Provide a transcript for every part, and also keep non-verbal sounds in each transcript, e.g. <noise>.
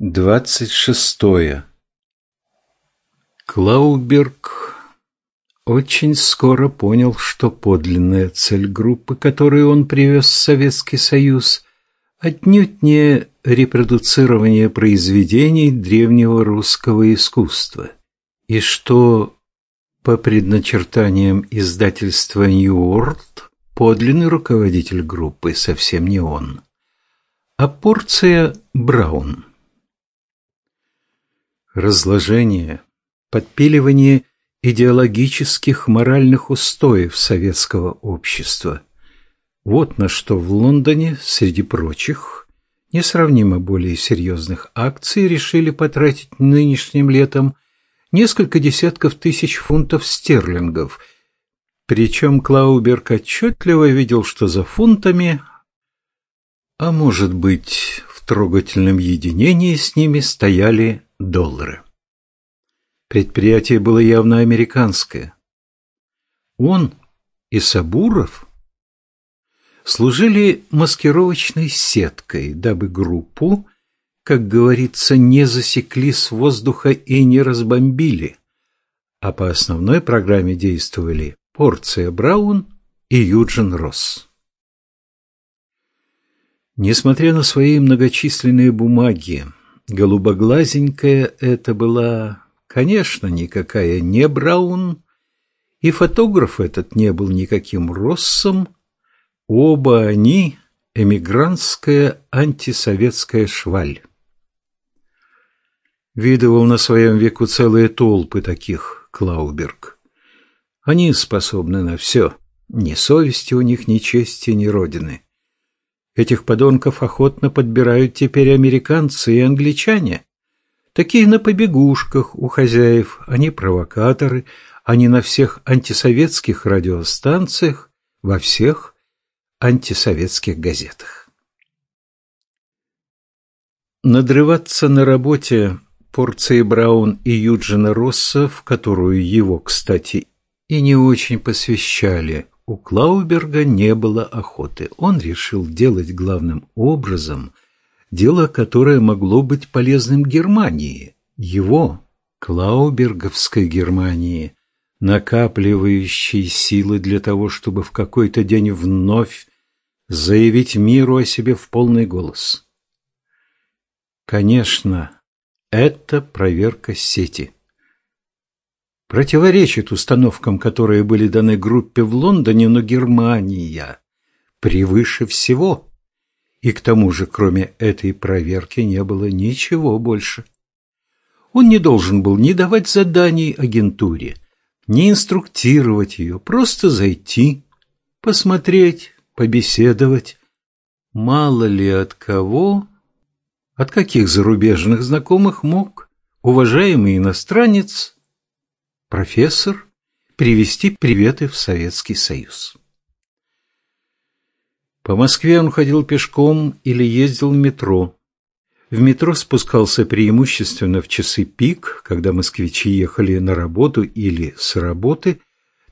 Двадцать шестое. Клауберг очень скоро понял, что подлинная цель группы, которую он привез в Советский Союз, отнюдь не репродуцирование произведений древнего русского искусства, и что, по предначертаниям издательства «Нью Уорлд», подлинный руководитель группы совсем не он, а порция Браун разложение, подпиливание идеологических моральных устоев советского общества. Вот на что в Лондоне, среди прочих, несравнимо более серьезных акций решили потратить нынешним летом несколько десятков тысяч фунтов стерлингов. Причем Клауберг отчетливо видел, что за фунтами, а может быть, трогательном единении с ними стояли доллары. Предприятие было явно американское. Он и Сабуров служили маскировочной сеткой, дабы группу, как говорится, не засекли с воздуха и не разбомбили, а по основной программе действовали Порция Браун и Юджин Росс. Несмотря на свои многочисленные бумаги, Голубоглазенькая это была, конечно, никакая не Браун, и фотограф этот не был никаким Россом. Оба они – эмигрантская антисоветская шваль. Видывал на своем веку целые толпы таких Клауберг. Они способны на все. Ни совести у них, ни чести, ни родины. Этих подонков охотно подбирают теперь американцы и англичане. Такие на побегушках у хозяев, они провокаторы, они на всех антисоветских радиостанциях, во всех антисоветских газетах. Надрываться на работе порции Браун и Юджина Росса, в которую его, кстати, и не очень посвящали, у Клауберга не было охоты. Он решил делать главным образом дело, которое могло быть полезным Германии, его, Клауберговской Германии, накапливающей силы для того, чтобы в какой-то день вновь заявить миру о себе в полный голос. Конечно, это проверка сети противоречит установкам, которые были даны группе в Лондоне, но Германия превыше всего. И к тому же, кроме этой проверки, не было ничего больше. Он не должен был ни давать заданий агентуре, ни инструктировать ее, просто зайти, посмотреть, побеседовать. Мало ли от кого, от каких зарубежных знакомых мог уважаемый иностранец профессор привезти приветы в Советский Союз. По Москве он ходил пешком или ездил в метро. В метро спускался преимущественно в часы пик, когда москвичи ехали на работу или с работы.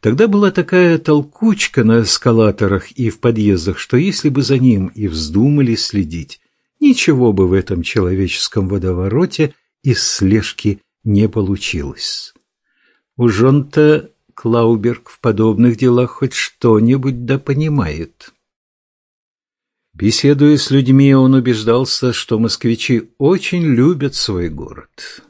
Тогда была такая толкучка на эскалаторах и в подъездах, что если бы за ним и вздумали следить, ничего бы в этом человеческом водовороте из слежки не получилось. Уж он-то, Клауберг, в подобных делах хоть что-нибудь да понимает. Беседуя с людьми, он убеждался, что москвичи очень любят свой город.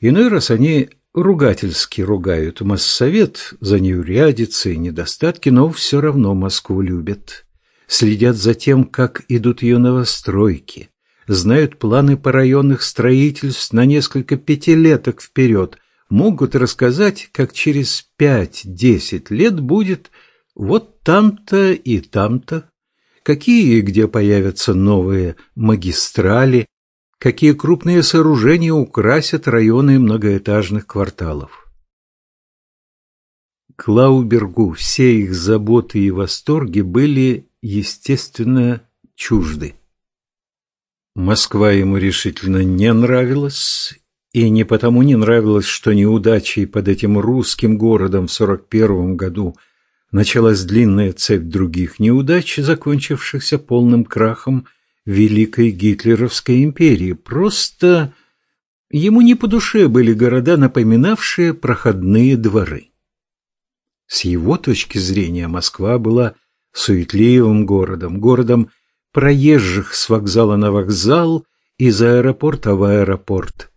Иной раз они ругательски ругают Моссовет за неурядицы и недостатки, но все равно Москву любят. Следят за тем, как идут ее новостройки, знают планы по районных строительств на несколько пятилеток вперед – могут рассказать, как через пять-десять лет будет вот там-то и там-то, какие и где появятся новые магистрали, какие крупные сооружения украсят районы многоэтажных кварталов. Клаубергу все их заботы и восторги были, естественно, чужды. Москва ему решительно не нравилась, и не потому не нравилось, что неудачей под этим русским городом в сорок первом году началась длинная цепь других неудач, закончившихся полным крахом Великой Гитлеровской империи. Просто ему не по душе были города, напоминавшие проходные дворы. С его точки зрения Москва была суетливым городом, городом проезжих с вокзала на вокзал, из аэропорта в аэропорт.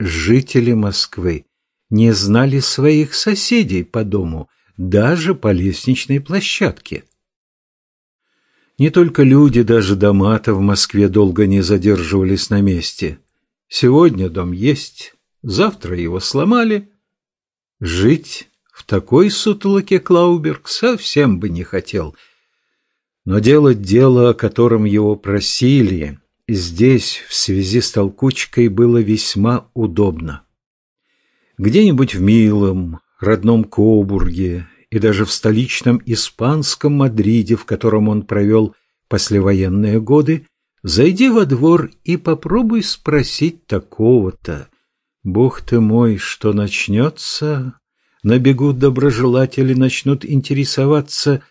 Жители Москвы не знали своих соседей по дому, даже по лестничной площадке. Не только люди, даже дома-то в Москве долго не задерживались на месте. Сегодня дом есть, завтра его сломали. Жить в такой сутолоке Клауберг совсем бы не хотел. Но делать дело, о котором его просили, здесь, в связи с толкучкой, было весьма удобно. Где-нибудь в милом, родном Кобурге и даже в столичном испанском Мадриде, в котором он провел послевоенные годы, зайди во двор и попробуй спросить такого-то. Бог ты мой, что начнется, набегут доброжелатели, начнут интересоваться,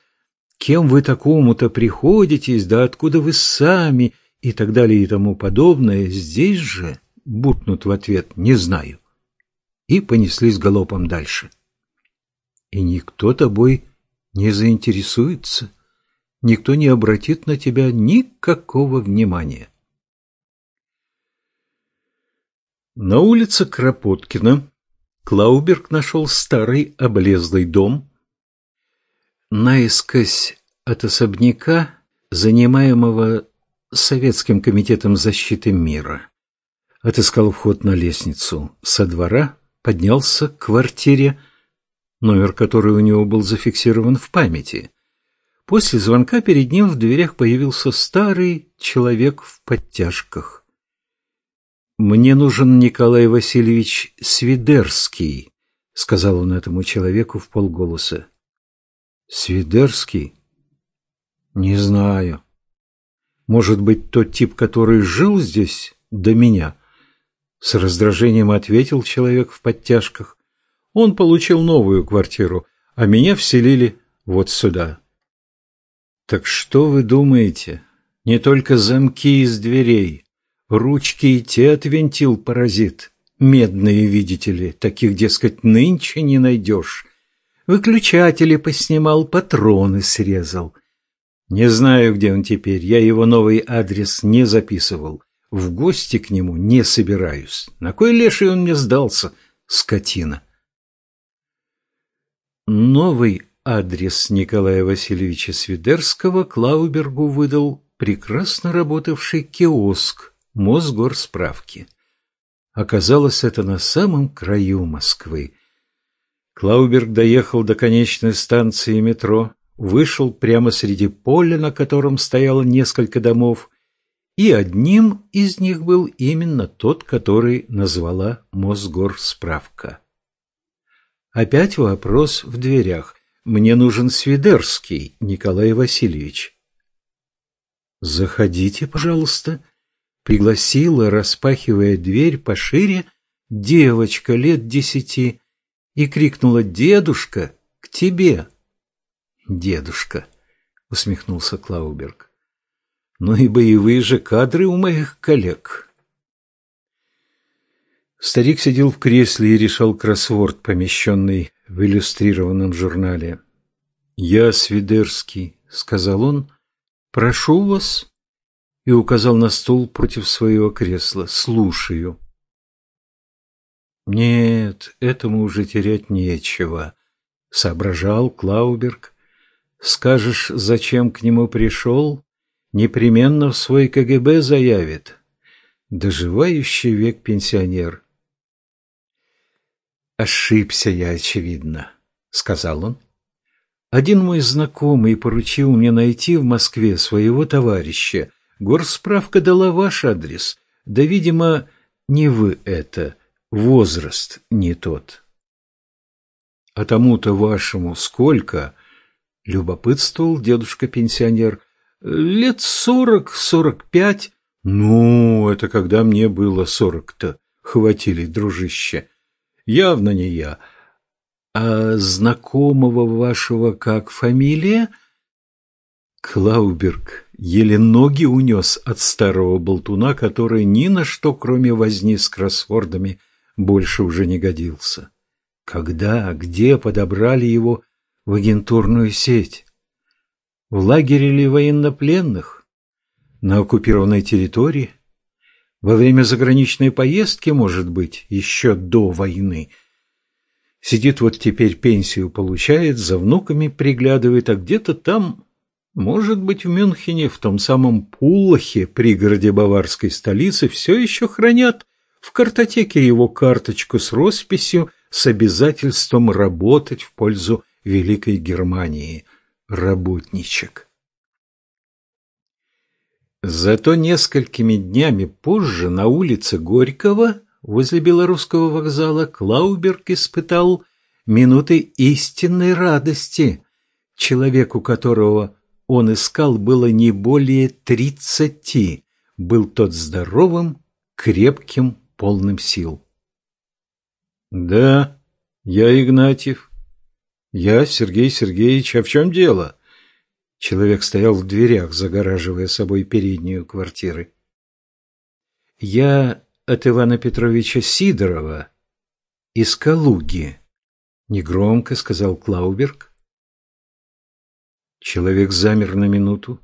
кем вы такому-то приходитесь, да откуда вы сами, и так далее и тому подобное, здесь же бутнут в ответ «не знаю» и понеслись галопом дальше. И никто тобой не заинтересуется, никто не обратит на тебя никакого внимания. На улице Кропоткина Клауберг нашел старый облезлый дом. Наискось от особняка, занимаемого Советским комитетом защиты мира. Отыскал вход на лестницу со двора, поднялся к квартире, номер которой у него был зафиксирован в памяти. После звонка перед ним в дверях появился старый человек в подтяжках. «Мне нужен Николай Васильевич Свидерский», — сказал он этому человеку в полголоса. «Свидерский? Не знаю. Может быть, тот тип, который жил здесь до меня?» С раздражением ответил человек в подтяжках. «Он получил новую квартиру, а меня вселили вот сюда». «Так что вы думаете? Не только замки из дверей». Ручки и те отвинтил паразит. Медные, видите ли, таких, дескать, нынче не найдешь. Выключатели поснимал, патроны срезал. Не знаю, где он теперь, я его новый адрес не записывал. В гости к нему не собираюсь. На кой леший он мне сдался, скотина? Новый адрес Николая Васильевича Свидерского Клаубергу выдал прекрасно работавший киоск Мосгорсправки. Оказалось, это на самом краю Москвы. Клауберг доехал до конечной станции метро, вышел прямо среди поля, на котором стояло несколько домов, и одним из них был именно тот, который назвала Мосгорсправка. Опять вопрос в дверях. «Мне нужен Свидерский, Николай Васильевич». «Заходите, пожалуйста», пригласила, распахивая дверь пошире, девочка лет десяти и крикнула «Дедушка, к тебе!» «Дедушка!» — усмехнулся Клауберг. «Ну и боевые же кадры у моих коллег!» Старик сидел в кресле и решал кроссворд, помещенный в иллюстрированном журнале. «Я Свидерский», — сказал он, — «прошу вас и указал на стул против своего кресла. «Слушаю». «Нет, этому уже терять нечего», — соображал Клауберг. «Скажешь, зачем к нему пришел? Непременно в свой КГБ заявит. Доживающий век пенсионер». «Ошибся я, очевидно», — сказал он. «Один мой знакомый поручил мне найти в Москве своего товарища, Горсправка дала ваш адрес. Да, видимо, не вы это. Возраст не тот. А тому-то вашему сколько? Любопытствовал дедушка-пенсионер. Лет сорок-сорок пять. Ну, это когда мне было сорок-то. Хватили, дружище. Явно не я. А знакомого вашего как фамилия? Клауберг еле ноги унес от старого болтуна, который ни на что, кроме возни с кроссвордами, больше уже не годился. Когда, где подобрали его в агентурную сеть? В лагере ли военнопленных? На оккупированной территории? Во время заграничной поездки, может быть, еще до войны? Сидит вот теперь пенсию получает, за внуками приглядывает, а где-то там может быть, в Мюнхене, в том самом Пуллахе, пригороде баварской столицы, все еще хранят в картотеке его карточку с росписью с обязательством работать в пользу Великой Германии. Работничек. Зато несколькими днями позже на улице Горького, возле Белорусского вокзала, Клауберг испытал минуты истинной радости, человеку которого он искал было не более тридцати, был тот здоровым, крепким, полным сил. «Да, я Игнатьев. Я Сергей Сергеевич. А в чем дело?» Человек стоял в дверях, загораживая собой переднюю квартиры. «Я от Ивана Петровича Сидорова из Калуги», — негромко сказал Клауберг, Человек замер на минуту.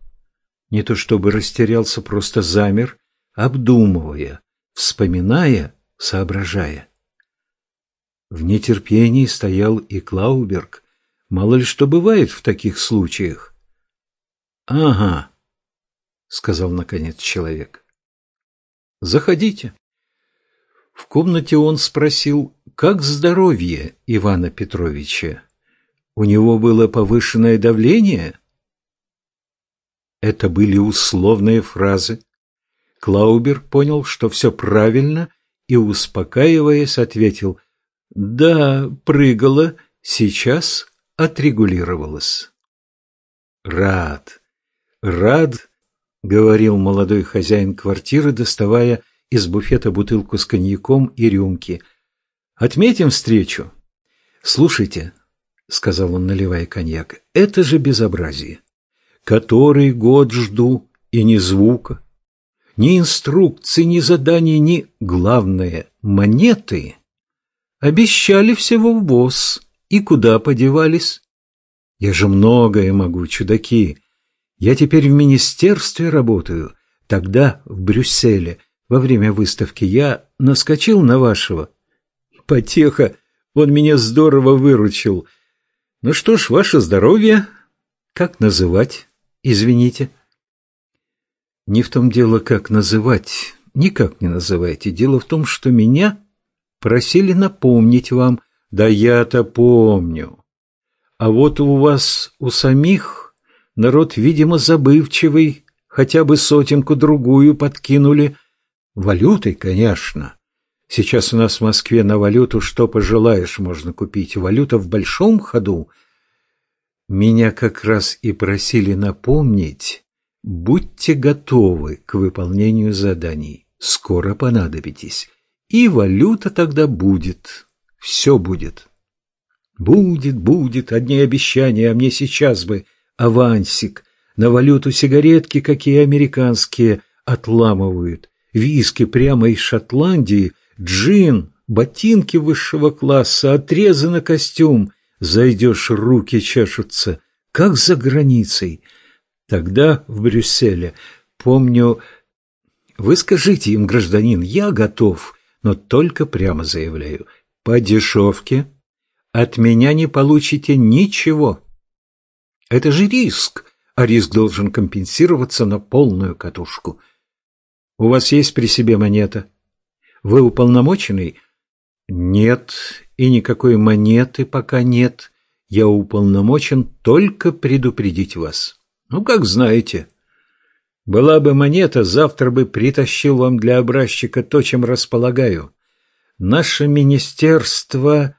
Не то чтобы растерялся, просто замер, обдумывая, вспоминая, соображая. В нетерпении стоял и Клауберг. Мало ли что бывает в таких случаях. «Ага», — сказал наконец человек. «Заходите». В комнате он спросил, как здоровье Ивана Петровича. У него было повышенное давление? Это были условные фразы. Клаубер понял, что все правильно, и, успокаиваясь, ответил «Да, прыгала, сейчас отрегулировалась». «Рад, рад», — говорил молодой хозяин квартиры, доставая из буфета бутылку с коньяком и рюмки. «Отметим встречу. Слушайте, — сказал он, наливая коньяк, — это же безобразие. Который год жду, и ни звука, ни инструкции, ни заданий, ни, главное, монеты. Обещали всего в ВОЗ, и куда подевались? Я же многое могу, чудаки. Я теперь в министерстве работаю. Тогда, в Брюсселе, во время выставки, я наскочил на вашего. Потеха, он меня здорово выручил. Ну что ж, ваше здоровье. Как называть? Извините. Не в том дело, как называть. Никак не называйте. Дело в том, что меня просили напомнить вам. Да я-то помню. А вот у вас, у самих, народ, видимо, забывчивый, хотя бы сотенку-другую подкинули. Валютой, конечно. Сейчас у нас в Москве на валюту что пожелаешь можно купить. Валюта в большом ходу. Меня как раз и просили напомнить, будьте готовы к выполнению заданий. Скоро понадобитесь. И валюта тогда будет. Все будет. Будет, будет, одни обещания, а мне сейчас бы авансик. На валюту сигаретки, какие американские, отламывают. Виски прямо из Шотландии – Джин, ботинки высшего класса, отрезано костюм. Зайдешь, руки чешутся, как за границей. Тогда в Брюсселе, помню... Вы скажите им, гражданин, я готов, но только прямо заявляю. По дешевке от меня не получите ничего. Это же риск, а риск должен компенсироваться на полную катушку. У вас есть при себе монета? Вы уполномоченный? Нет, и никакой монеты пока нет. Я уполномочен только предупредить вас. Ну, как знаете. Была бы монета, завтра бы притащил вам для образчика то, чем располагаю. Наше министерство,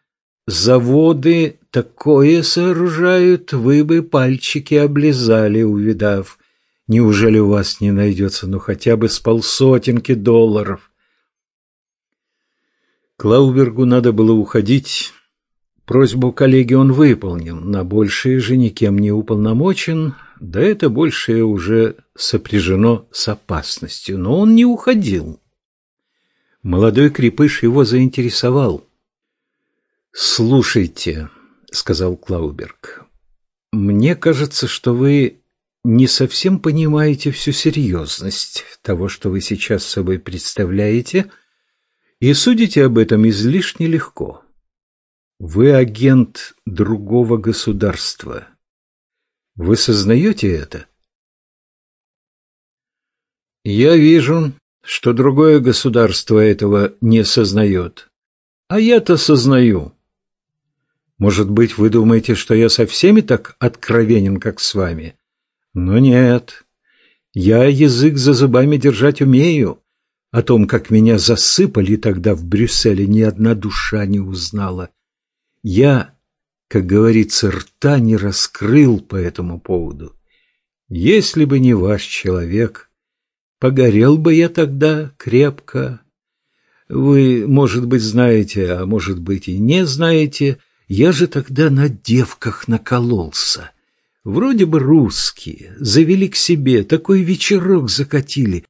заводы такое сооружают, вы бы пальчики облизали, увидав. Неужели у вас не найдется, ну, хотя бы с полсотенки долларов? Клаубергу надо было уходить. Просьбу коллеги он выполнил, на большее же никем не уполномочен, да это большее уже сопряжено с опасностью, но он не уходил. Молодой крепыш его заинтересовал. «Слушайте», — сказал Клауберг, — «мне кажется, что вы не совсем понимаете всю серьезность того, что вы сейчас собой представляете, и судите об этом излишне легко. Вы агент другого государства. Вы сознаете это? Я вижу, что другое государство этого не сознает. А я-то сознаю. Может быть, вы думаете, что я со всеми так откровенен, как с вами? Но нет. Я язык за зубами держать умею. О том, как меня засыпали тогда в Брюсселе, ни одна душа не узнала. Я, как говорится, рта не раскрыл по этому поводу. Если бы не ваш человек, погорел бы я тогда крепко. Вы, может быть, знаете, а может быть и не знаете, я же тогда на девках накололся. Вроде бы русские, завели к себе, такой вечерок закатили.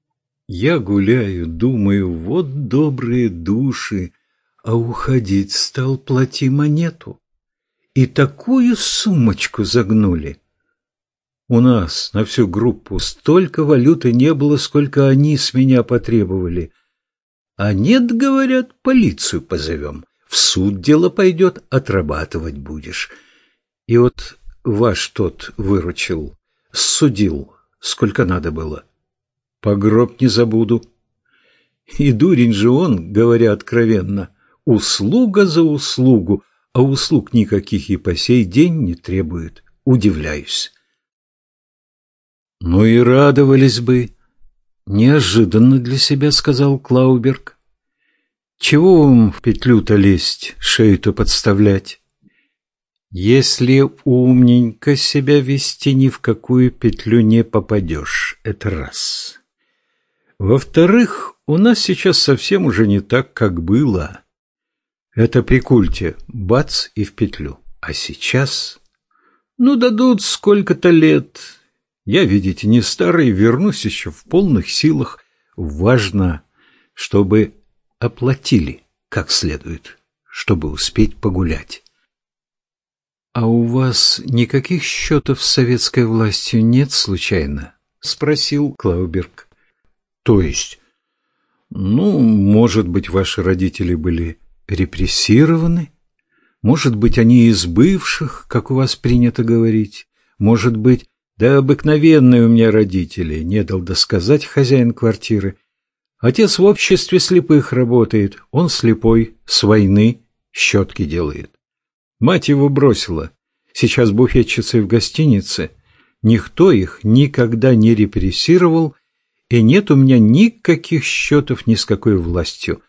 Я гуляю, думаю, вот добрые души, а уходить стал плати монету. И такую сумочку загнули. У нас на всю группу столько валюты не было, сколько они с меня потребовали. А нет, говорят, полицию позовем. В суд дело пойдет, отрабатывать будешь. И вот ваш тот выручил, судил, сколько надо было. По гроб не забуду. И дурень же он, говоря откровенно, услуга за услугу, а услуг никаких и по сей день не требует. Удивляюсь. Ну и радовались бы. Неожиданно для себя, сказал Клауберг. Чего вам в петлю-то лезть, шею-то подставлять? Если умненько себя вести, ни в какую петлю не попадешь. Это раз. Во-вторых, у нас сейчас совсем уже не так, как было. Это при культе. Бац и в петлю. А сейчас... Ну, дадут сколько-то лет. Я, видите, не старый, вернусь еще в полных силах. Важно, чтобы оплатили как следует, чтобы успеть погулять. «А у вас никаких счетов с советской властью нет, случайно?» — спросил Клауберг. «То есть? Ну, может быть, ваши родители были репрессированы? Может быть, они из бывших, как у вас принято говорить? Может быть, да обыкновенные у меня родители, не дал досказать хозяин квартиры. Отец в обществе слепых работает, он слепой, с войны щетки делает. Мать его бросила. Сейчас буфетчицей в гостинице. Никто их никогда не репрессировал, и нет у меня никаких счетов ни с какой властью.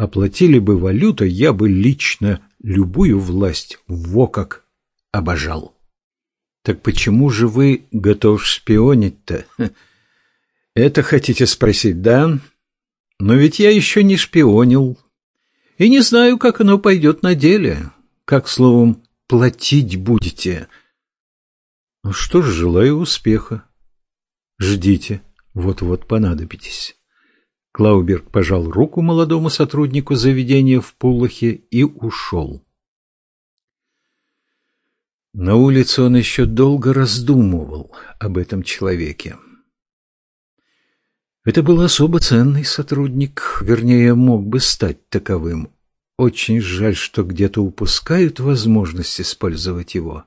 Оплатили бы валюта, я бы лично любую власть во как обожал. Так почему же вы готов шпионить-то? <laughs> Это хотите спросить, да? Но ведь я еще не шпионил. И не знаю, как оно пойдет на деле. Как, словом, платить будете. Ну что ж, желаю успеха. Ждите, вот-вот понадобитесь. Клауберг пожал руку молодому сотруднику заведения в Пулахе и ушел. На улице он еще долго раздумывал об этом человеке. Это был особо ценный сотрудник, вернее, мог бы стать таковым. Очень жаль, что где-то упускают возможность использовать его.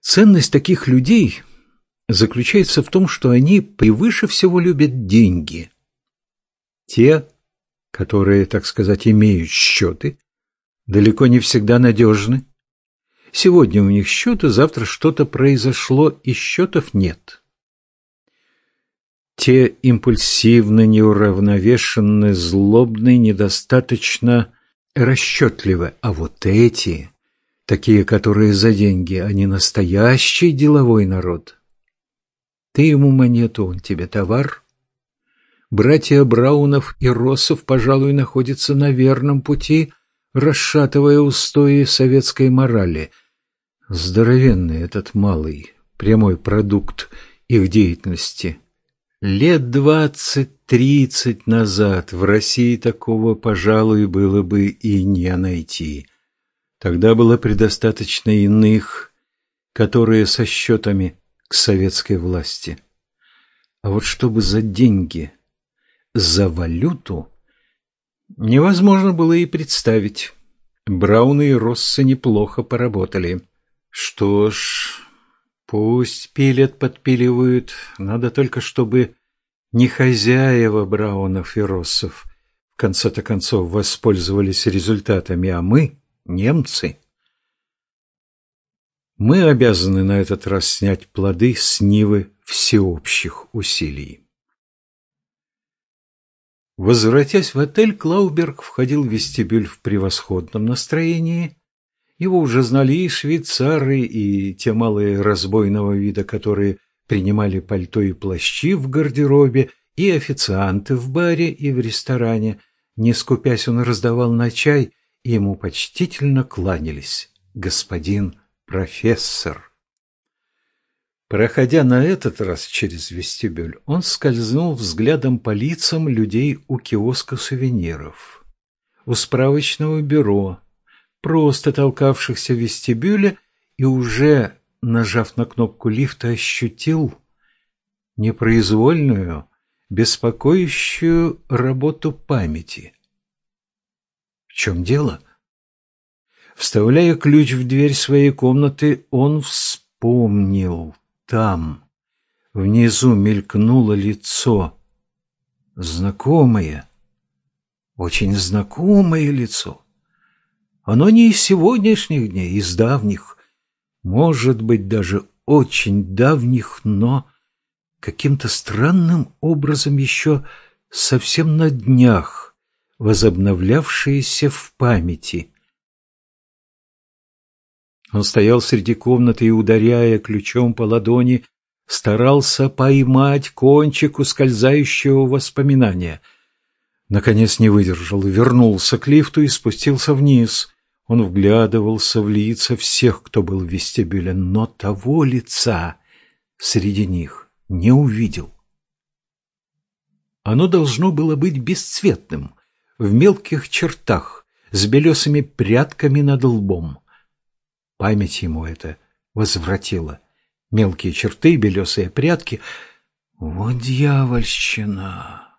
Ценность таких людей заключается в том, что они превыше всего любят деньги. Те, которые, так сказать, имеют счеты, далеко не всегда надежны. Сегодня у них счеты, завтра что-то произошло, и счетов нет. Те импульсивны, неуравновешенны, злобны, недостаточно расчетливы. А вот эти, такие, которые за деньги, они настоящий деловой народ. Ты ему монету, он тебе товар. Братья Браунов и Россов, пожалуй, находятся на верном пути, расшатывая устои советской морали. Здоровенный этот малый, прямой продукт их деятельности. Лет двадцать-тридцать назад в России такого, пожалуй, было бы и не найти. Тогда было предостаточно иных, которые со счетами к советской власти. А вот чтобы за деньги, за валюту, невозможно было и представить. Брауны и Россы неплохо поработали. Что ж, пусть пилят, подпиливают. Надо только, чтобы не хозяева Браунов и Россов в конце-то концов воспользовались результатами, а мы, немцы. Мы обязаны на этот раз снять плоды с нивы всеобщих усилий. Возвратясь в отель, Клауберг входил в вестибюль в превосходном настроении. Его уже знали и швейцары, и те малые разбойного вида, которые принимали пальто и плащи в гардеробе, и официанты в баре и в ресторане. Не скупясь, он раздавал на чай, и ему почтительно кланялись. «Господин профессор». Проходя на этот раз через вестибюль, он скользнул взглядом по лицам людей у киоска сувениров, у справочного бюро, просто толкавшихся в вестибюле и уже, нажав на кнопку лифта, ощутил непроизвольную, беспокоящую работу памяти. В чем дело? Вставляя ключ в дверь своей комнаты, он вспомнил там, внизу мелькнуло лицо. Знакомое, очень знакомое лицо. Оно не из сегодняшних дней, из давних, может быть, даже очень давних, но каким-то странным образом еще совсем на днях возобновлявшееся в памяти. Он стоял среди комнаты и, ударяя ключом по ладони, старался поймать кончик ускользающего воспоминания. Наконец не выдержал, вернулся к лифту и спустился вниз. Он вглядывался в лица всех, кто был в вестибюле, но того лица среди них не увидел. Оно должно было быть бесцветным, в мелких чертах, с белесыми прядками над лбом. Память ему это возвратила. Мелкие черты, белесые прятки. Вот дьявольщина!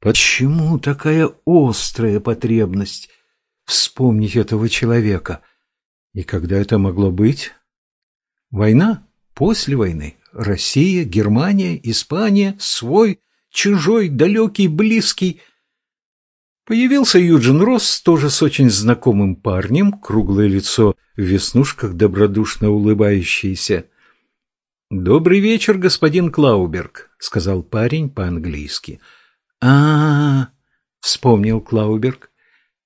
Почему такая острая потребность вспомнить этого человека? И когда это могло быть? Война? После войны? Россия, Германия, Испания, свой, чужой, далекий, близкий. Появился Юджин Росс, тоже с очень знакомым парнем, круглое лицо в веснушках, добродушно улыбающийся. «Добрый вечер, господин Клауберг», — сказал парень по-английски. а, -а, -а вспомнил Клауберг.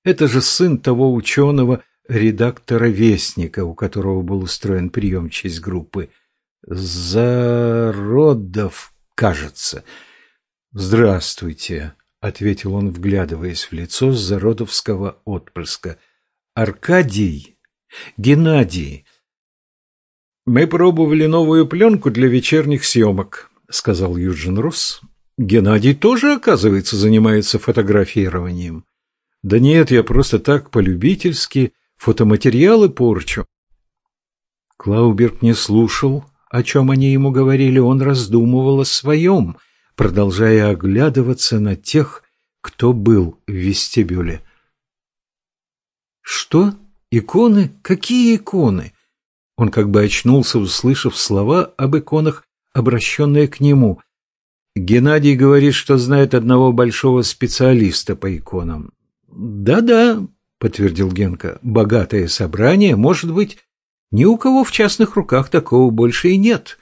«Это же сын того ученого, редактора «Вестника», у которого был устроен прием в честь группы. Зародов, кажется. Здравствуйте», ответил он, вглядываясь в лицо зародовского отпрыска. Аркадий, Геннадий. Мы пробовали новую пленку для вечерних съемок, сказал Юджин Рус. Геннадий тоже, оказывается, занимается фотографированием. Да нет, я просто так полюбительски фотоматериалы порчу. Клауберг не слушал, о чем они ему говорили, он раздумывал о своем – продолжая оглядываться на тех, кто был в вестибюле. «Что? Иконы? Какие иконы?» Он как бы очнулся, услышав слова об иконах, обращенные к нему. Геннадий говорит, что знает одного большого специалиста по иконам. «Да-да», — подтвердил Генка, — «богатое собрание, может быть, ни у кого в частных руках такого больше и нет».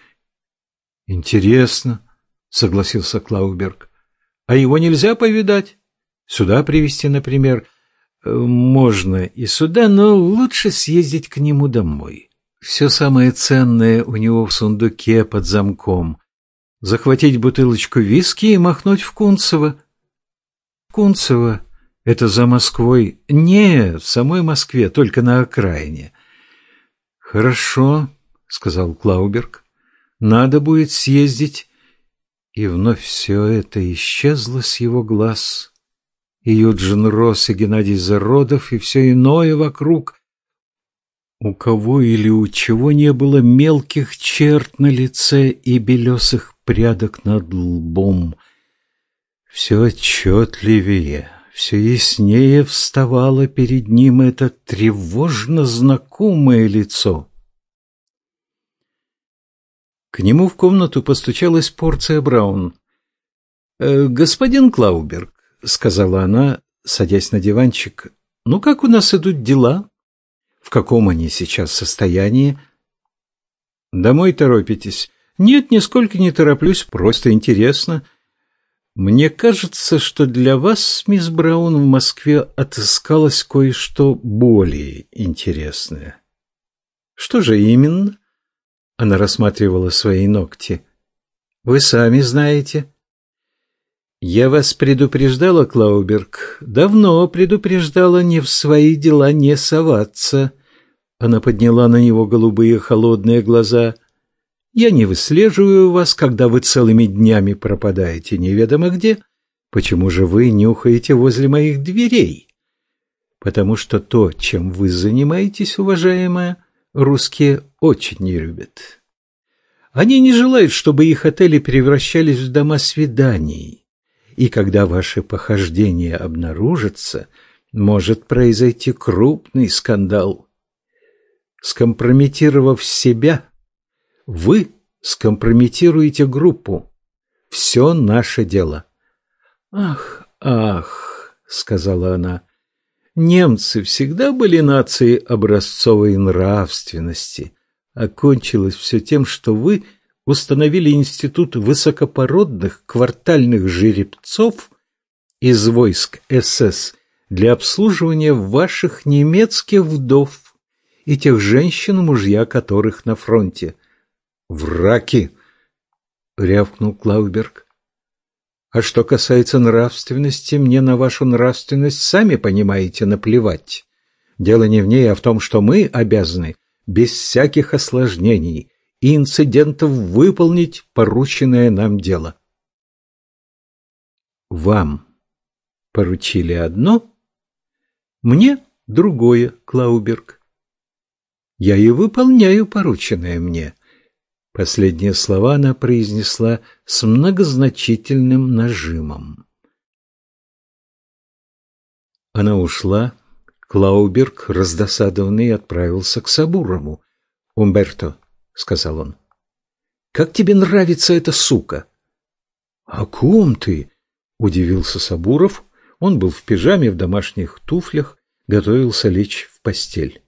«Интересно», согласился Клауберг. А его нельзя повидать? Сюда привести, например? Э, можно и сюда, но лучше съездить к нему домой. Все самое ценное у него в сундуке под замком. Захватить бутылочку виски и махнуть в Кунцево. Кунцево — это за Москвой? Не, в самой Москве, только на окраине. Хорошо, сказал Клауберг. «Надо будет съездить». И вновь все это исчезло с его глаз. И Юджин Росс, и Геннадий Зародов, и все иное вокруг. У кого или у чего не было мелких черт на лице и белесых прядок над лбом. Все отчетливее, все яснее вставало перед ним это тревожно знакомое лицо. К нему в комнату постучалась порция Браун. «Э, «Господин Клауберг», — сказала она, садясь на диванчик, — «ну как у нас идут дела? В каком они сейчас состоянии?» «Домой торопитесь?» «Нет, нисколько не тороплюсь, просто интересно». «Мне кажется, что для вас, мисс Браун, в Москве отыскалось кое-что более интересное». «Что же именно?» Она рассматривала свои ногти. «Вы сами знаете». «Я вас предупреждала, Клауберг, давно предупреждала не в свои дела не соваться». Она подняла на него голубые холодные глаза. «Я не выслеживаю вас, когда вы целыми днями пропадаете неведомо где. Почему же вы нюхаете возле моих дверей?» «Потому что то, чем вы занимаетесь, уважаемая, русские очень не любят. Они не желают, чтобы их отели превращались в дома свиданий. И когда ваши похождения обнаружатся, может произойти крупный скандал. Скомпрометировав себя, вы скомпрометируете группу. Все наше дело. «Ах, ах», — сказала она, — Немцы всегда были нацией образцовой нравственности. Окончилось все тем, что вы установили институт высокопородных квартальных жеребцов из войск СС для обслуживания ваших немецких вдов и тех женщин, мужья которых на фронте. «Враки!» — рявкнул Клауберг. А что касается нравственности, мне на вашу нравственность, сами понимаете, наплевать. Дело не в ней, а в том, что мы обязаны без всяких осложнений и инцидентов выполнить порученное нам дело. Вам поручили одно, мне другое, Клауберг. Я и выполняю порученное мне. Последние слова она произнесла с многозначительным нажимом. Она ушла. Клауберг, раздосадованный, отправился к Сабурову. «Умберто», — сказал он, — «как тебе нравится эта сука?» «О ком ты?» — удивился Сабуров. Он был в пижаме, в домашних туфлях, готовился лечь в постель.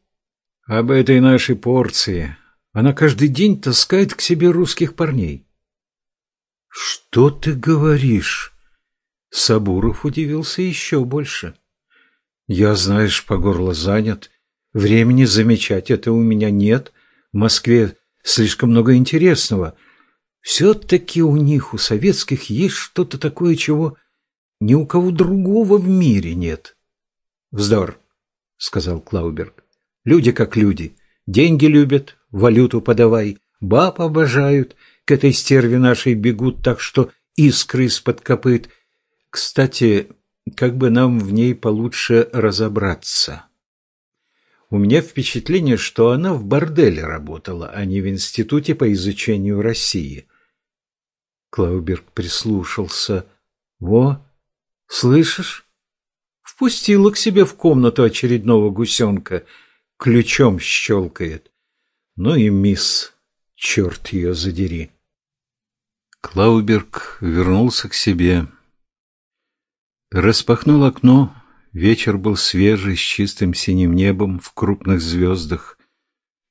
«Об этой нашей порции», она каждый день таскает к себе русских парней. «Что ты говоришь?» Сабуров удивился еще больше. «Я, знаешь, по горло занят. Времени замечать это у меня нет. В Москве слишком много интересного. Все-таки у них, у советских, есть что-то такое, чего ни у кого другого в мире нет». «Вздор», — сказал Клауберг. «Люди как люди. Деньги любят, валюту подавай. Баб обожают, к этой стерве нашей бегут так, что искры из-под копыт. Кстати, как бы нам в ней получше разобраться. У меня впечатление, что она в борделе работала, а не в институте по изучению России. Клауберг прислушался. «Во, слышишь? Впустила к себе в комнату очередного гусенка, ключом щелкает. Ну и мисс, черт ее задери. Клауберг вернулся к себе. Распахнул окно. Вечер был свежий, с чистым синим небом, в крупных звездах,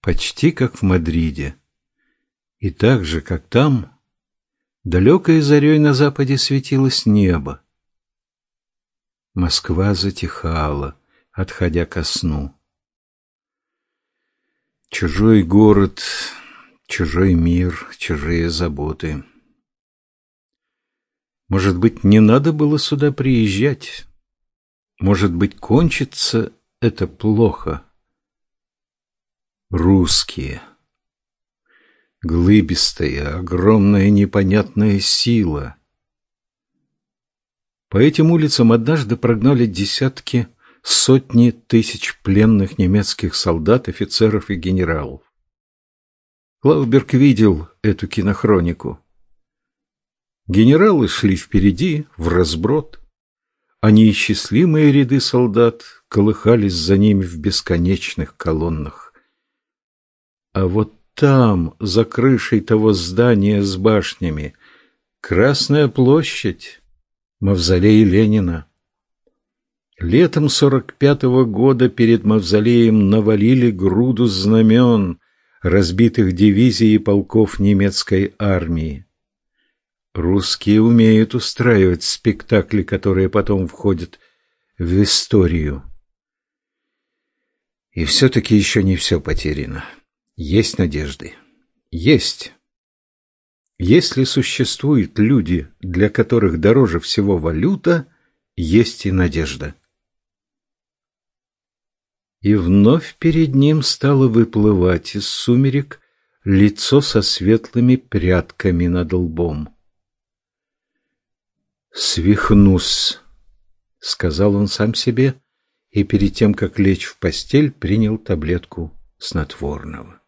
почти как в Мадриде. И так же, как там, далекой зарей на западе светилось небо. Москва затихала, отходя ко сну. Чужой город, чужой мир, чужие заботы. Может быть, не надо было сюда приезжать? Может быть, кончится это плохо? Русские. глыбистая, огромная непонятная сила. По этим улицам однажды прогнали десятки, сотни тысяч пленных немецких солдат, офицеров и генералов. Клауберг видел эту кинохронику. Генералы шли впереди, в разброд, а неисчислимые ряды солдат колыхались за ними в бесконечных колоннах. А вот там, за крышей того здания с башнями, Красная площадь, мавзолей Ленина. Летом сорок пятого года перед мавзолеем навалили груду знамен, разбитых дивизий и полков немецкой армии. Русские умеют устраивать спектакли, которые потом входят в историю. И все-таки еще не все потеряно. Есть надежды. Есть. Если существуют люди, для которых дороже всего валюта, есть и надежда и вновь перед ним стало выплывать из сумерек лицо со светлыми прядками над лбом. «Свихнусь», — сказал он сам себе, и перед тем, как лечь в постель, принял таблетку снотворного.